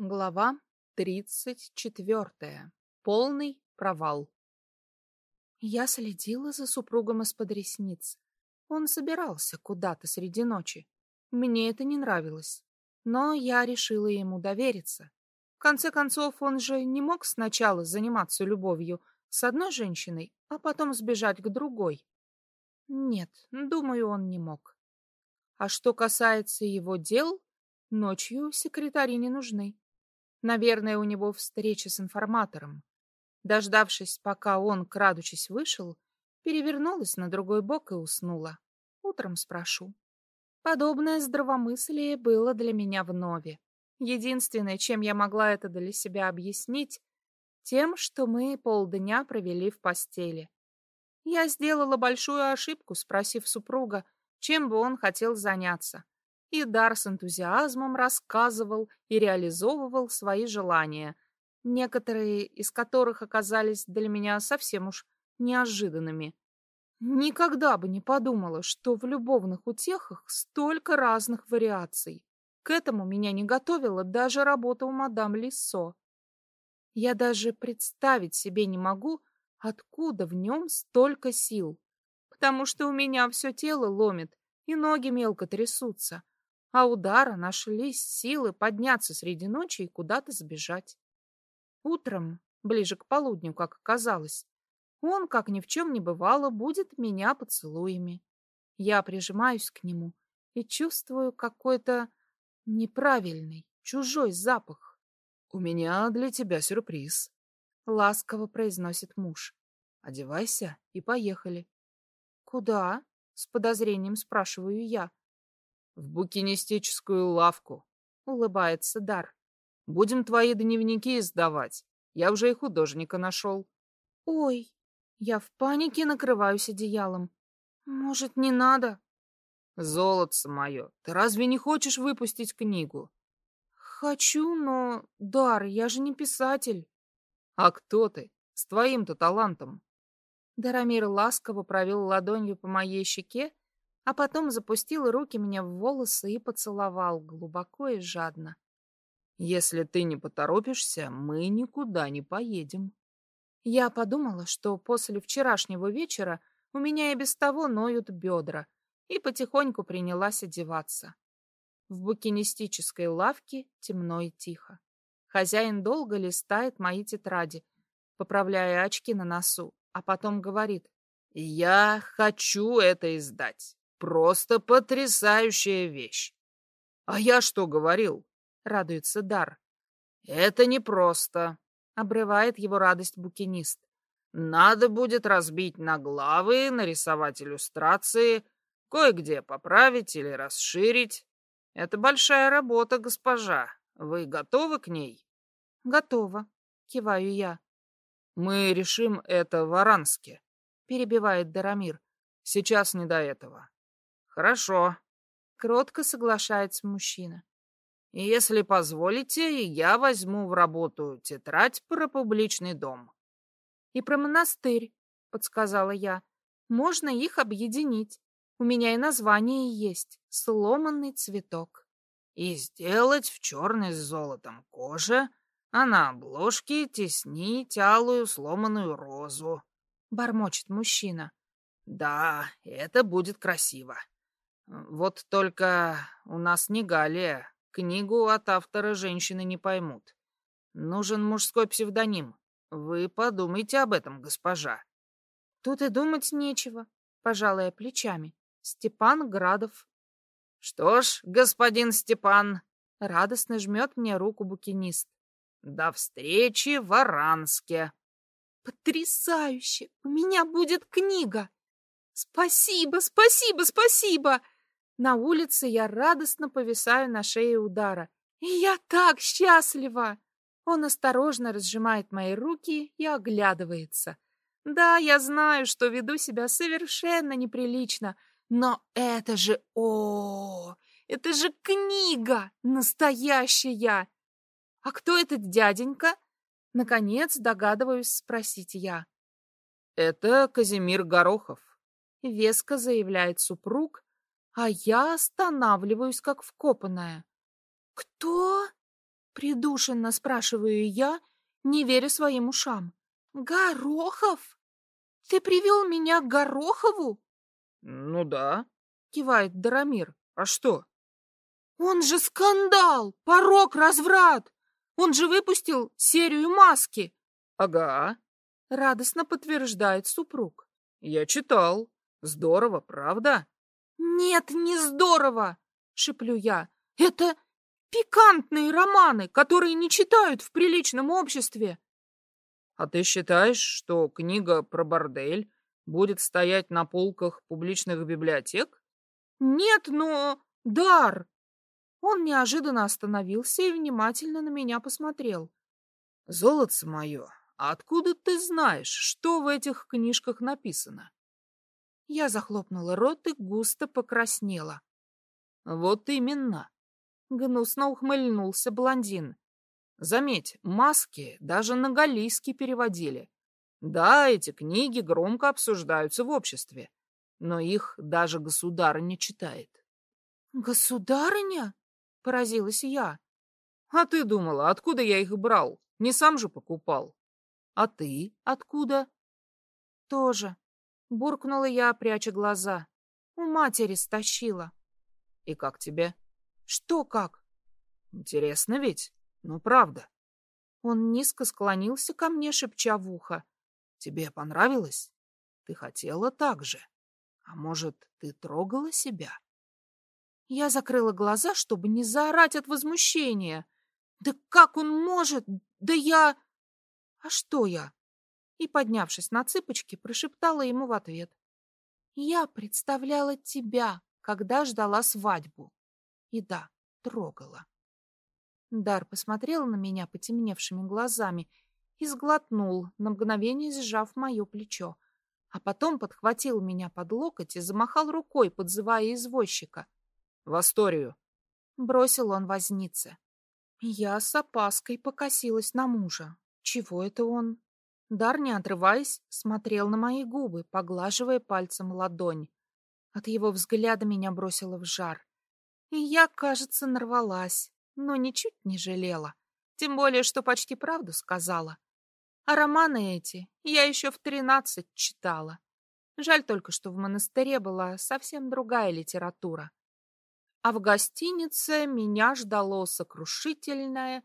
Глава тридцать четвертая. Полный провал. Я следила за супругом из-под ресниц. Он собирался куда-то среди ночи. Мне это не нравилось. Но я решила ему довериться. В конце концов, он же не мог сначала заниматься любовью с одной женщиной, а потом сбежать к другой. Нет, думаю, он не мог. А что касается его дел, ночью секретари не нужны. Наверное, у него встреча с информатором. Дождавшись, пока он, крадучись, вышел, перевернулась на другой бок и уснула. Утром спрошу. Подобное здравомыслие было для меня вновь. Единственное, чем я могла это для себя объяснить, тем, что мы полдня провели в постели. Я сделала большую ошибку, спросив супруга, чем бы он хотел заняться и Дар с энтузиазмом рассказывал и реализовывал свои желания, некоторые из которых оказались для меня совсем уж неожиданными. Никогда бы не подумала, что в любовных утехах столько разных вариаций. К этому меня не готовила даже работа у мадам Лиссо. Я даже представить себе не могу, откуда в нем столько сил, потому что у меня все тело ломит и ноги мелко трясутся, а у Дара нашлись силы подняться среди ночи и куда-то сбежать. Утром, ближе к полудню, как оказалось, он, как ни в чем не бывало, будет меня поцелуями. Я прижимаюсь к нему и чувствую какой-то неправильный, чужой запах. — У меня для тебя сюрприз, — ласково произносит муж. — Одевайся и поехали. — Куда? — с подозрением спрашиваю я. В букинистическую лавку. Улыбается Дар. Будем твои дневники издавать. Я уже и художника нашел. Ой, я в панике накрываюсь одеялом. Может, не надо? Золотце мое, ты разве не хочешь выпустить книгу? Хочу, но... Дар, я же не писатель. А кто ты? С твоим-то талантом. Дарамир ласково провел ладонью по моей щеке, а потом запустил руки мне в волосы и поцеловал глубоко и жадно. «Если ты не поторопишься, мы никуда не поедем». Я подумала, что после вчерашнего вечера у меня и без того ноют бедра, и потихоньку принялась одеваться. В букинистической лавке темно и тихо. Хозяин долго листает мои тетради, поправляя очки на носу, а потом говорит, «Я хочу это издать. Просто потрясающая вещь. А я что говорил? Радуется Дар. Это непросто. Обрывает его радость букинист. Надо будет разбить на главы, нарисовать иллюстрации, кое-где поправить или расширить. Это большая работа, госпожа. Вы готовы к ней? Готова, киваю я. Мы решим это в Аранске, перебивает Дарамир. Сейчас не до этого. Хорошо. Кротко соглашается мужчина. Если позволите, я возьму в работу тетрадь про публичный дом. И про монастырь, подсказала я. Можно их объединить. У меня и название есть — «Сломанный цветок». И сделать в черной с золотом коже, а на обложке теснить алую сломанную розу. Бормочет мужчина. Да, это будет красиво. Вот только у нас не Галия. Книгу от автора женщины не поймут. Нужен мужской псевдоним. Вы подумайте об этом, госпожа. Тут и думать нечего, пожалуй, плечами. Степан Градов. Что ж, господин Степан, радостно жмет мне руку букинист. До встречи в Аранске. Потрясающе! У меня будет книга! Спасибо, спасибо, спасибо! На улице я радостно повисаю на шее удара. И я так счастлива! Он осторожно разжимает мои руки и оглядывается. Да, я знаю, что веду себя совершенно неприлично, но это же... о, Это же книга! Настоящая! А кто этот дяденька? Наконец догадываюсь спросить я. Это Казимир Горохов. Веско заявляет супруг, а я останавливаюсь, как вкопанная. «Кто? Придушенно спрашиваю я, не веря своим ушам. «Горохов? Ты привел меня к Горохову?» «Ну да», — кивает Дарамир. «А что?» «Он же скандал! Порог, разврат! Он же выпустил серию маски!» «Ага», — радостно подтверждает супруг. «Я читал. Здорово, правда?» «Нет, не здорово!» — шеплю я. «Это пикантные романы, которые не читают в приличном обществе!» «А ты считаешь, что книга про бордель будет стоять на полках публичных библиотек?» «Нет, но... Дар!» Он неожиданно остановился и внимательно на меня посмотрел. «Золотце мое, а откуда ты знаешь, что в этих книжках написано?» Я захлопнула рот и густо покраснела. «Вот именно!» — гнусно ухмыльнулся блондин. «Заметь, маски даже на галийский переводили. Да, эти книги громко обсуждаются в обществе, но их даже государыня читает». «Государыня?» — поразилась я. «А ты думала, откуда я их брал? Не сам же покупал. А ты откуда?» «Тоже», — буркнула я, пряча глаза. «У матери стащила». «И как тебе?» «Что как?» «Интересно ведь? Ну, правда». Он низко склонился ко мне, шепча в ухо. «Тебе понравилось? Ты хотела так же? А может, ты трогала себя?» Я закрыла глаза, чтобы не заорать от возмущения. «Да как он может? Да я...» «А что я?» И, поднявшись на цыпочки, прошептала ему в ответ. «Я представляла тебя, когда ждала свадьбу. И да, трогала». Дар посмотрел на меня потемневшими глазами и сглотнул, на мгновение сжав мое плечо, а потом подхватил меня под локоть и замахал рукой, подзывая извозчика — в Асторию. Бросил он вознице. Я с опаской покосилась на мужа. Чего это он? Дар, не отрываясь, смотрел на мои губы, поглаживая пальцем ладонь. От его взгляда меня бросило в жар. И я, кажется, нарвалась, но ничуть не жалела. Тем более, что почти правду сказала. А романы эти я еще в тринадцать читала. Жаль только, что в монастыре была совсем другая литература а в гостинице меня ждало сокрушительное,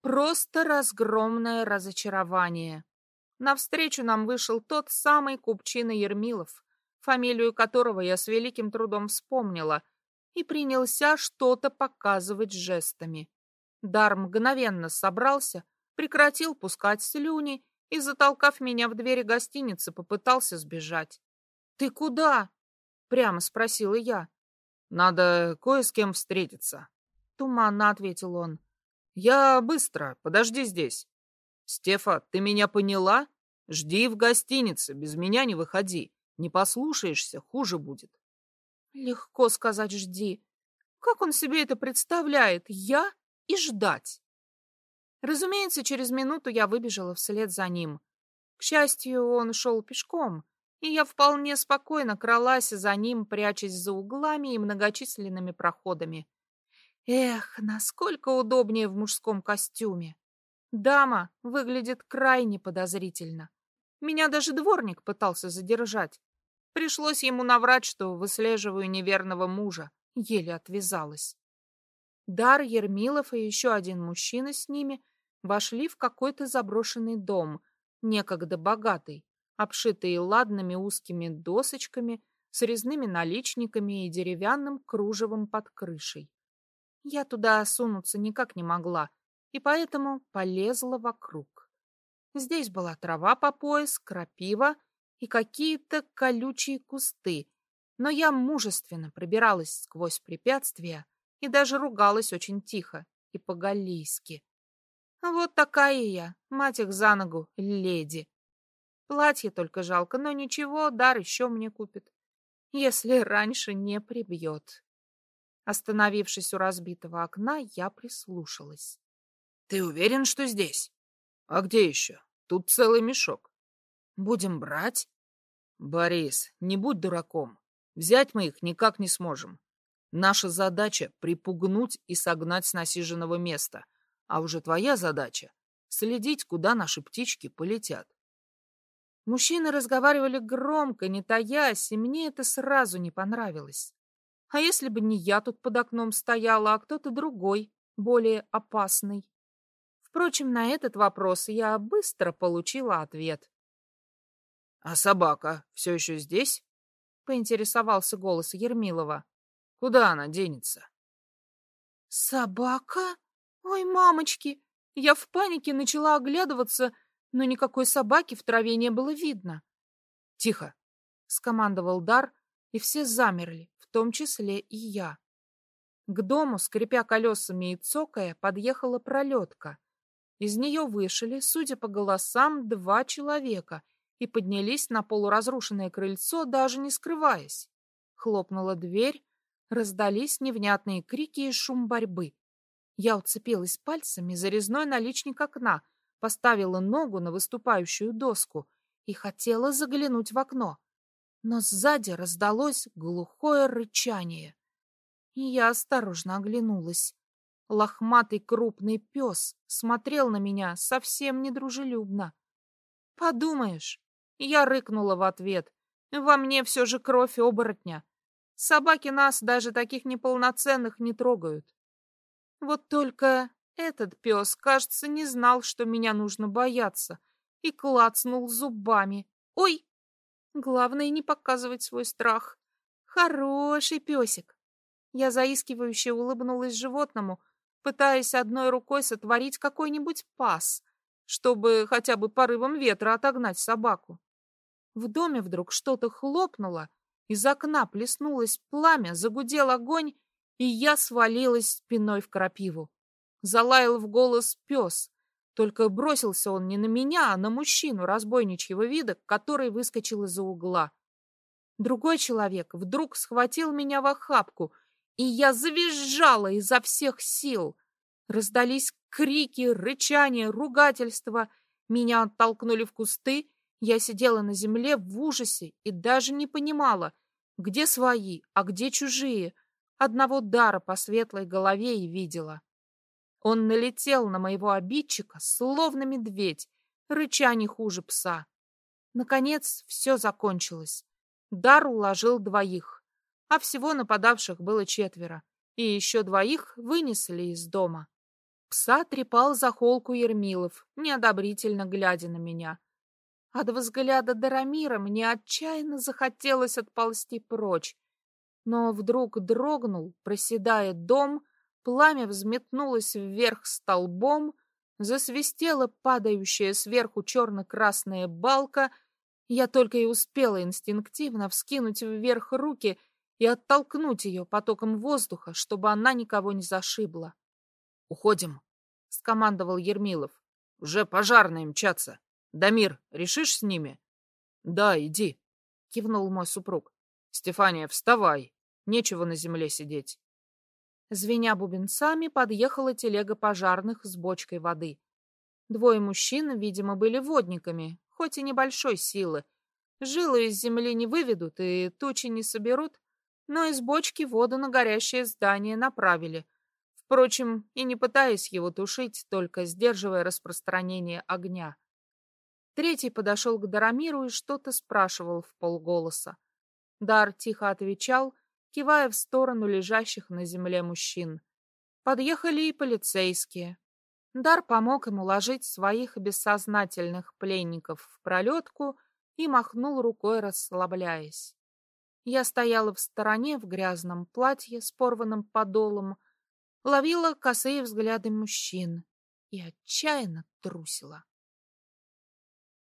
просто разгромное разочарование. Навстречу нам вышел тот самый Купчина Ермилов, фамилию которого я с великим трудом вспомнила, и принялся что-то показывать жестами. Дар мгновенно собрался, прекратил пускать слюни и, затолкав меня в двери гостиницы, попытался сбежать. «Ты куда?» — прямо спросила я. Надо кое с кем встретиться. Туманно ответил он. Я быстро, подожди здесь. Стефа, ты меня поняла? Жди в гостинице, без меня не выходи. Не послушаешься, хуже будет. Легко сказать «жди». Как он себе это представляет? Я и ждать. Разумеется, через минуту я выбежала вслед за ним. К счастью, он шел пешком, и я вполне спокойно кралась за ним, прячась за углами и многочисленными проходами. Эх, насколько удобнее в мужском костюме. Дама выглядит крайне подозрительно. Меня даже дворник пытался задержать. Пришлось ему наврать, что выслеживаю неверного мужа. Еле отвязалась. Дар Ермилов и еще один мужчина с ними вошли в какой-то заброшенный дом, некогда богатый обшитые ладными узкими досочками, с резными наличниками и деревянным кружевом под крышей. Я туда сунуться никак не могла, и поэтому полезла вокруг. Здесь была трава по пояс, крапива и какие-то колючие кусты, но я мужественно пробиралась сквозь препятствия и даже ругалась очень тихо и по-галлийски. Вот такая я, мать их за ногу, леди. Платье только жалко, но ничего, дар еще мне купит. Если раньше не прибьет. Остановившись у разбитого окна, я прислушалась. — Ты уверен, что здесь? — А где еще? Тут целый мешок. — Будем брать? — Борис, не будь дураком. Взять мы их никак не сможем. Наша задача — припугнуть и согнать с насиженного места. А уже твоя задача — следить, куда наши птички полетят. Мужчины разговаривали громко, не таясь, и мне это сразу не понравилось. А если бы не я тут под окном стояла, а кто-то другой, более опасный? Впрочем, на этот вопрос я быстро получила ответ. — А собака все еще здесь? — поинтересовался голос Ермилова. — Куда она денется? — Собака? Ой, мамочки! Я в панике начала оглядываться, но никакой собаки в траве не было видно. «Тихо!» — скомандовал Дар, и все замерли, в том числе и я. К дому, скрипя колесами и цокая, подъехала пролетка. Из нее вышли, судя по голосам, два человека и поднялись на полуразрушенное крыльцо, даже не скрываясь. Хлопнула дверь, раздались невнятные крики и шум борьбы. Я уцепилась пальцами за резной наличник окна — поставила ногу на выступающую доску и хотела заглянуть в окно. Но сзади раздалось глухое рычание. И я осторожно оглянулась. Лохматый крупный пес смотрел на меня совсем недружелюбно. «Подумаешь!» Я рыкнула в ответ. «Во мне все же кровь оборотня. Собаки нас, даже таких неполноценных, не трогают. Вот только этот пес, кажется, не знал, что меня нужно бояться, и клацнул зубами. «Ой!» Главное не показывать свой страх. Хороший песик. Я заискивающе улыбнулась животному, пытаясь одной рукой сотворить какой-нибудь пас, чтобы хотя бы порывом ветра отогнать собаку. В доме вдруг что-то хлопнуло, из окна плеснулось пламя, загудел огонь, и я свалилась спиной в крапиву. Залаял в голос пес. Только бросился он не на меня, а на мужчину разбойничьего вида, который выскочил из-за угла. Другой человек вдруг схватил меня в охапку, и я завизжала изо всех сил. Раздались крики, рычания, ругательства. Меня оттолкнули в кусты. Я сидела на земле в ужасе и даже не понимала, где свои, а где чужие. Одного дара по светлой голове и видела. Он налетел на моего обидчика, словно медведь, рыча не хуже пса. Наконец, все закончилось. Дар уложил двоих, а всего нападавших было четверо, и еще двоих вынесли из дома. Пса трепал за холку Ермилов, неодобрительно глядя на меня. От взгляда Дарамира мне отчаянно захотелось отползти прочь, но вдруг дрогнул, проседая дом, Пламя взметнулось вверх столбом, засвистела падающая сверху черно-красная балка. Я только и успела инстинктивно вскинуть вверх руки и оттолкнуть ее потоком воздуха, чтобы она никого не зашибла. — Уходим, — скомандовал Ермилов. — Уже пожарные мчатся. Дамир, решишь с ними? — Да, иди, — кивнул мой супруг. — Стефания, вставай. Нечего на земле сидеть. Звеня бубенцами, подъехала телега пожарных с бочкой воды. Двое мужчин, видимо, были водниками, хоть и небольшой силы. Жилы из земли не выведут и тучи не соберут, но из бочки воду на горящее здание направили. Впрочем, и не пытаясь его тушить, только сдерживая распространение огня. Третий подошел к Дарамиру и что-то спрашивал в полголоса. Дар тихо отвечал — кивая в сторону лежащих на земле мужчин. Подъехали и полицейские. Дар помог им уложить своих бессознательных пленников в пролетку и махнул рукой, расслабляясь. Я стояла в стороне в грязном платье с порванным подолом, ловила косые взгляды мужчин и отчаянно трусила.